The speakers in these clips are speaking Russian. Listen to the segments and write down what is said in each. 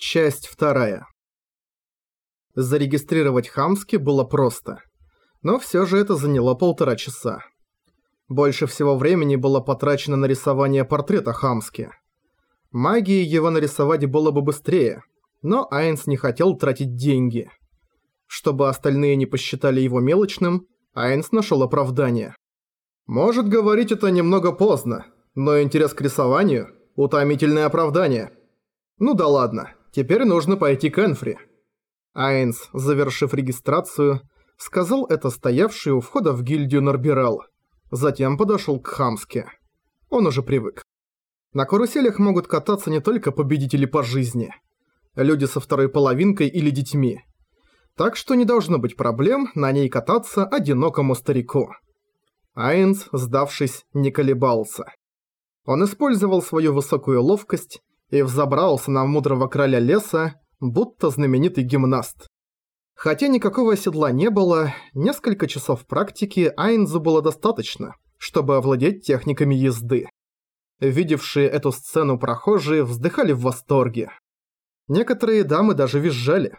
Часть вторая. Зарегистрировать Хамски было просто. Но всё же это заняло полтора часа. Больше всего времени было потрачено на рисование портрета Хамски. Магии его нарисовать было бы быстрее, но Айнс не хотел тратить деньги. Чтобы остальные не посчитали его мелочным, Айнс нашёл оправдание. Может говорить это немного поздно, но интерес к рисованию – утомительное оправдание. Ну да ладно, Теперь нужно пойти к Энфри. Айнс, завершив регистрацию, сказал это стоявший у входа в гильдию Норбирал. Затем подошел к Хамске. Он уже привык. На каруселях могут кататься не только победители по жизни. Люди со второй половинкой или детьми. Так что не должно быть проблем на ней кататься одинокому старику. Айнс, сдавшись, не колебался. Он использовал свою высокую ловкость и взобрался на мудрого короля леса, будто знаменитый гимнаст. Хотя никакого седла не было, несколько часов практики Айнзу было достаточно, чтобы овладеть техниками езды. Видевшие эту сцену прохожие вздыхали в восторге. Некоторые дамы даже визжали.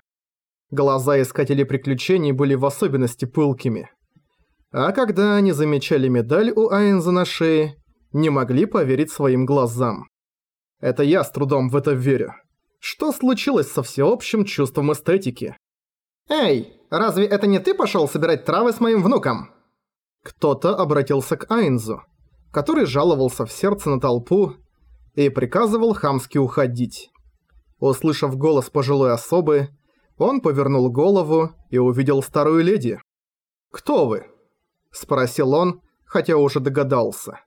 Глаза искателей приключений были в особенности пылкими. А когда они замечали медаль у Айнза на шее, не могли поверить своим глазам. Это я с трудом в это верю. Что случилось со всеобщим чувством эстетики? «Эй, разве это не ты пошёл собирать травы с моим внуком?» Кто-то обратился к Айнзу, который жаловался в сердце на толпу и приказывал хамски уходить. Услышав голос пожилой особы, он повернул голову и увидел старую леди. «Кто вы?» – спросил он, хотя уже догадался.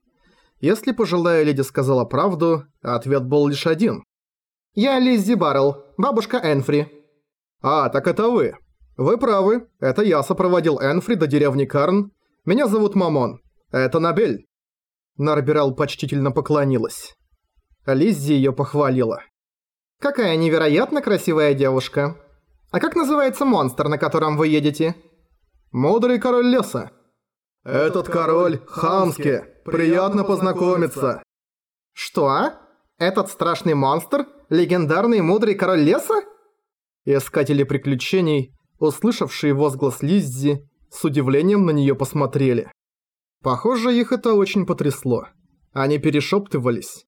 Если пожилая леди сказала правду, ответ был лишь один. «Я Лиззи Баррелл, бабушка Энфри». «А, так это вы. Вы правы, это я сопроводил Энфри до деревни Карн. Меня зовут Мамон. Это Набель». Нарбирал почтительно поклонилась. Лиззи её похвалила. «Какая невероятно красивая девушка. А как называется монстр, на котором вы едете?» «Мудрый король леса». «Этот король Хамски. Приятно познакомиться». «Что? Этот страшный монстр? Легендарный мудрый король леса?» Искатели приключений, услышавшие возглас Лиззи, с удивлением на неё посмотрели. Похоже, их это очень потрясло. Они перешептывались.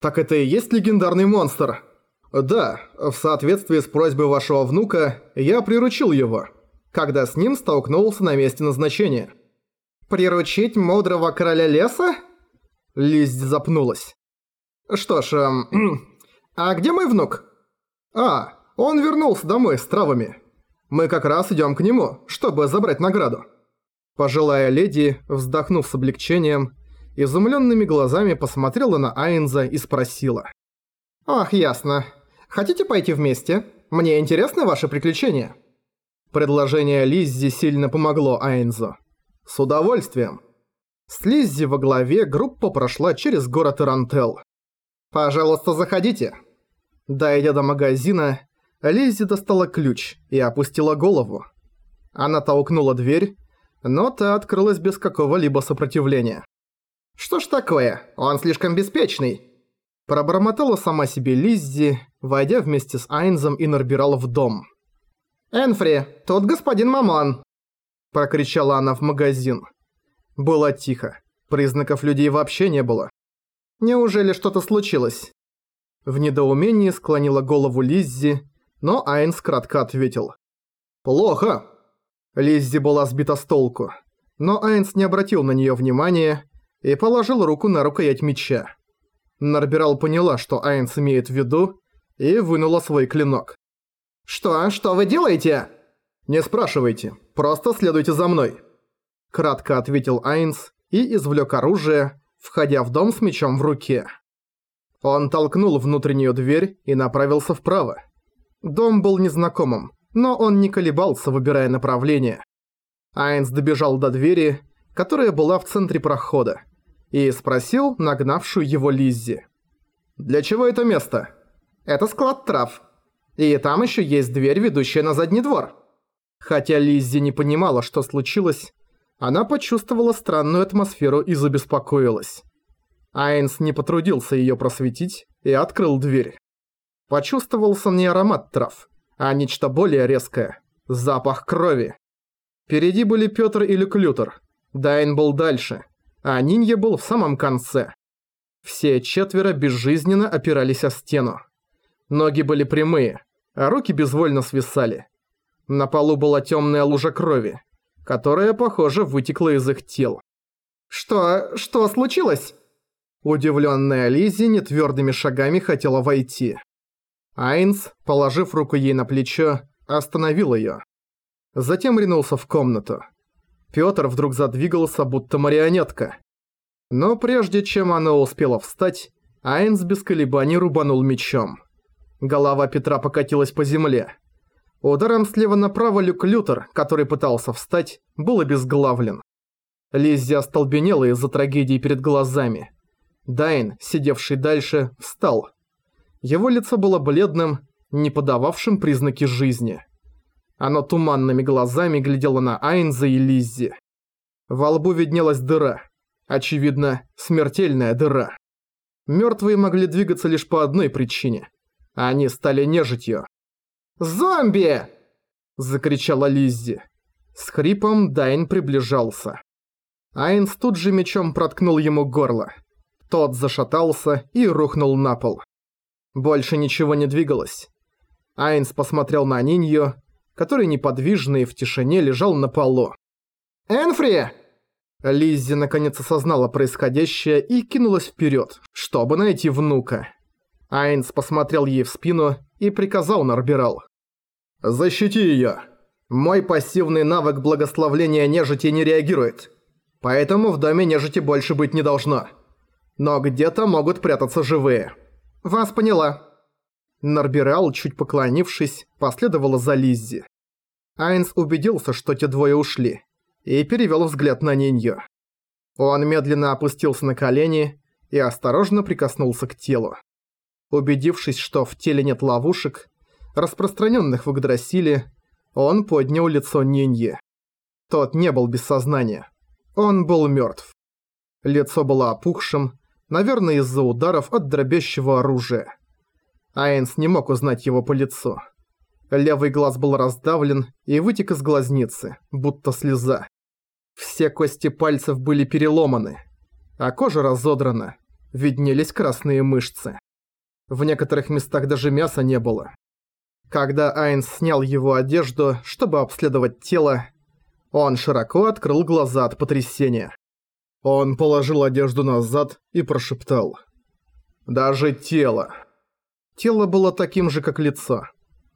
«Так это и есть легендарный монстр?» «Да, в соответствии с просьбой вашего внука, я приручил его, когда с ним столкнулся на месте назначения». «Приручить мудрого короля леса?» Листь запнулась. «Что ж, эм, а где мой внук?» «А, он вернулся домой с травами. Мы как раз идем к нему, чтобы забрать награду». Пожилая леди, вздохнув с облегчением, изумленными глазами посмотрела на Айнза и спросила. «Ах, ясно. Хотите пойти вместе? Мне интересны ваши приключения». Предложение Лиззи сильно помогло Айнзу. С удовольствием. С Лиззи во главе группа прошла через город Ирантел. «Пожалуйста, заходите». Дойдя до магазина, Лиззи достала ключ и опустила голову. Она толкнула дверь, но та открылась без какого-либо сопротивления. «Что ж такое? Он слишком беспечный!» Пробормотала сама себе Лиззи, войдя вместе с Айнзом и Норбирал в дом. «Энфри, тут господин Мамон!» – прокричала она в магазин. Было тихо. Признаков людей вообще не было. Неужели что-то случилось? В недоумении склонила голову Лиззи, но Айнс кратко ответил. «Плохо!» Лиззи была сбита с толку, но Айнс не обратил на нее внимания и положил руку на рукоять меча. Нарбирал поняла, что Айнс имеет в виду, и вынула свой клинок. «Что? Что вы делаете?» «Не спрашивайте, просто следуйте за мной», – кратко ответил Айнс и извлек оружие, входя в дом с мечом в руке. Он толкнул внутреннюю дверь и направился вправо. Дом был незнакомым, но он не колебался, выбирая направление. Айнс добежал до двери, которая была в центре прохода, и спросил нагнавшую его Лиззи. «Для чего это место?» «Это склад трав. И там еще есть дверь, ведущая на задний двор». Хотя Лиззи не понимала, что случилось, она почувствовала странную атмосферу и забеспокоилась. Айнс не потрудился её просветить и открыл дверь. Почувствовался не аромат трав, а нечто более резкое – запах крови. Впереди были Пётр и Люклютер, Дайн был дальше, а Нинья был в самом конце. Все четверо безжизненно опирались о стену. Ноги были прямые, а руки безвольно свисали. На полу была темная лужа крови, которая, похоже, вытекла из их тел. «Что... что случилось?» Удивленная Лиззи нетвердыми шагами хотела войти. Айнс, положив руку ей на плечо, остановил ее. Затем ринулся в комнату. Пётр вдруг задвигался, будто марионетка. Но прежде чем она успела встать, Айнс без колебаний рубанул мечом. Голова Петра покатилась по земле. Ударом слева направо Люк Лютер, который пытался встать, был обезглавлен. Лиззи остолбенела из-за трагедии перед глазами. Дайн, сидевший дальше, встал. Его лицо было бледным, не подававшим признаки жизни. Оно туманными глазами глядело на Айнза и Лиззи. Во лбу виднелась дыра. Очевидно, смертельная дыра. Мёртвые могли двигаться лишь по одной причине. Они стали нежитью. «Зомби!» – закричала Лиззи. С хрипом Дайн приближался. Айнс тут же мечом проткнул ему горло. Тот зашатался и рухнул на пол. Больше ничего не двигалось. Айнс посмотрел на Нинью, который неподвижно и в тишине лежал на полу. «Энфри!» Лиззи наконец осознала происходящее и кинулась вперед, чтобы найти внука. Айнс посмотрел ей в спину и приказал Нарбирал. «Защити её. Мой пассивный навык благословления нежити не реагирует, поэтому в доме нежити больше быть не должно. Но где-то могут прятаться живые». «Вас поняла», Нарбирал, чуть поклонившись, последовала за Лиззи. Айнс убедился, что те двое ушли, и перевел взгляд на Нинью. Он медленно опустился на колени и осторожно прикоснулся к телу. Убедившись, что в теле нет ловушек, распространенных в Игдрасиле, он поднял лицо Ниньи. Тот не был без сознания. Он был мертв. Лицо было опухшим, наверное, из-за ударов от дробящего оружия. Айнс не мог узнать его по лицу. Левый глаз был раздавлен и вытек из глазницы, будто слеза. Все кости пальцев были переломаны, а кожа разодрана, виднелись красные мышцы. В некоторых местах даже мяса не было. Когда Айнс снял его одежду, чтобы обследовать тело, он широко открыл глаза от потрясения. Он положил одежду назад и прошептал. «Даже тело!» Тело было таким же, как лицо.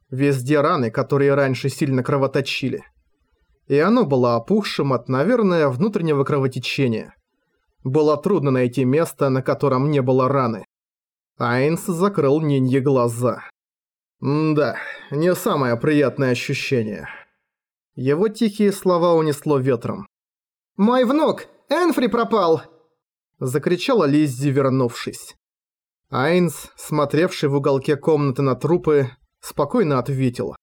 Везде раны, которые раньше сильно кровоточили. И оно было опухшим от, наверное, внутреннего кровотечения. Было трудно найти место, на котором не было раны. Айнс закрыл Нинье глаза. Да, не самое приятное ощущение. Его тихие слова унесло ветром. «Мой внук! Энфри пропал!» Закричала Лиззи, вернувшись. Айнс, смотревший в уголке комнаты на трупы, спокойно ответил.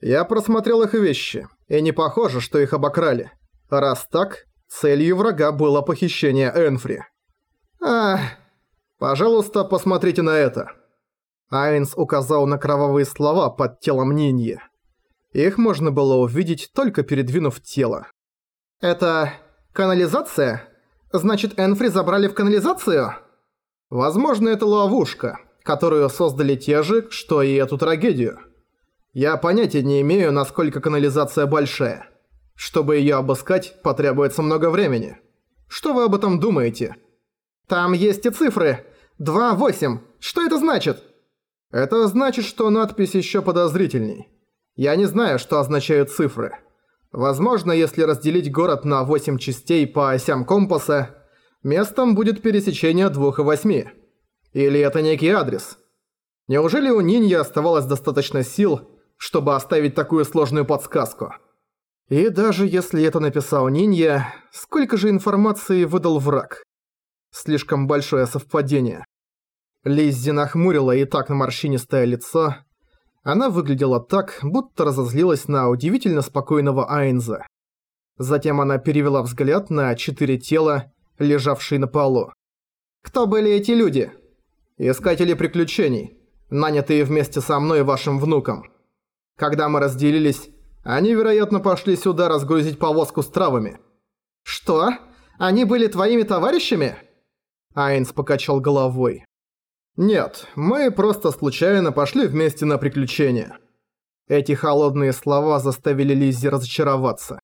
«Я просмотрел их вещи, и не похоже, что их обокрали. Раз так, целью врага было похищение Энфри. Ах, пожалуйста, посмотрите на это». Айнс указал на кровавые слова под телом Ниньи. Их можно было увидеть, только передвинув тело. «Это... канализация? Значит, Энфри забрали в канализацию?» Возможно, это ловушка, которую создали те же, что и эту трагедию. Я понятия не имею, насколько канализация большая. Чтобы её обыскать, потребуется много времени. Что вы об этом думаете? Там есть и цифры. 2-8. Что это значит? Это значит, что надпись ещё подозрительней. Я не знаю, что означают цифры. Возможно, если разделить город на 8 частей по осям компаса, Местом будет пересечение двух и восьми. Или это некий адрес? Неужели у Ниньи оставалось достаточно сил, чтобы оставить такую сложную подсказку? И даже если это написал Нинья, сколько же информации выдал враг? Слишком большое совпадение. Лиззи нахмурила и так морщинистое лицо. Она выглядела так, будто разозлилась на удивительно спокойного Айнза. Затем она перевела взгляд на четыре тела, лежавший на полу. «Кто были эти люди?» «Искатели приключений. нанятые вместе со мной и вашим внуком. Когда мы разделились, они, вероятно, пошли сюда разгрузить повозку с травами». «Что? Они были твоими товарищами?» Айнс покачал головой. «Нет, мы просто случайно пошли вместе на приключения». Эти холодные слова заставили Лиззи разочароваться.